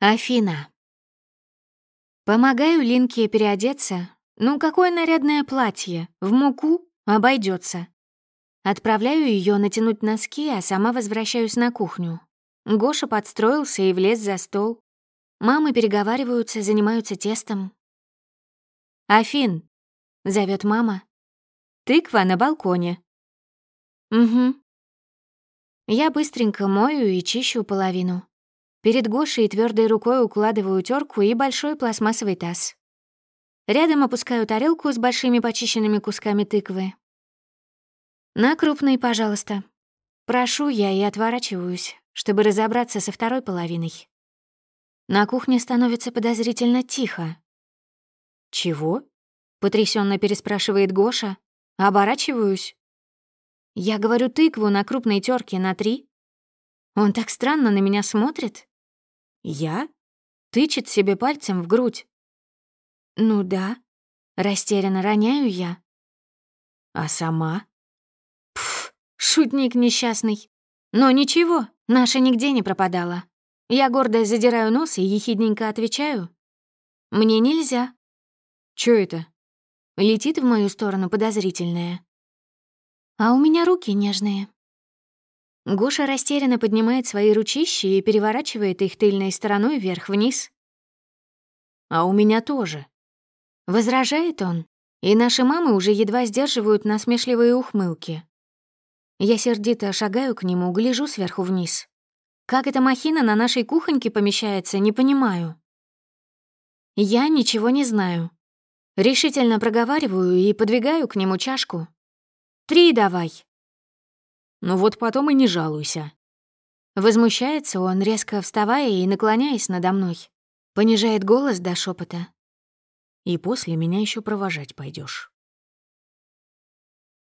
Афина. Помогаю Линке переодеться. Ну, какое нарядное платье? В муку обойдется. Отправляю ее натянуть носки, а сама возвращаюсь на кухню. Гоша подстроился и влез за стол. Мамы переговариваются, занимаются тестом. «Афин», — зовет мама. «Тыква на балконе». «Угу». Я быстренько мою и чищу половину. Перед Гошей твердой рукой укладываю терку и большой пластмассовый таз. Рядом опускаю тарелку с большими почищенными кусками тыквы. «На крупный, пожалуйста». Прошу я и отворачиваюсь, чтобы разобраться со второй половиной. На кухне становится подозрительно тихо. «Чего?» — потрясенно переспрашивает Гоша. Оборачиваюсь. Я говорю тыкву на крупной терке на три. Он так странно на меня смотрит. «Я?» Тычет себе пальцем в грудь. «Ну да», — растерянно роняю я. «А сама?» Пф, шутник несчастный. Но ничего, наша нигде не пропадала. Я гордо задираю нос и ехидненько отвечаю. «Мне нельзя». «Чё это?» Летит в мою сторону подозрительная. «А у меня руки нежные». Гоша растерянно поднимает свои ручищи и переворачивает их тыльной стороной вверх-вниз. «А у меня тоже». Возражает он, и наши мамы уже едва сдерживают насмешливые ухмылки. Я сердито шагаю к нему, гляжу сверху вниз. Как эта махина на нашей кухоньке помещается, не понимаю. Я ничего не знаю. Решительно проговариваю и подвигаю к нему чашку. «Три давай!» Ну вот потом и не жалуйся. Возмущается он, резко вставая и наклоняясь надо мной. Понижает голос до шепота. И после меня еще провожать пойдешь.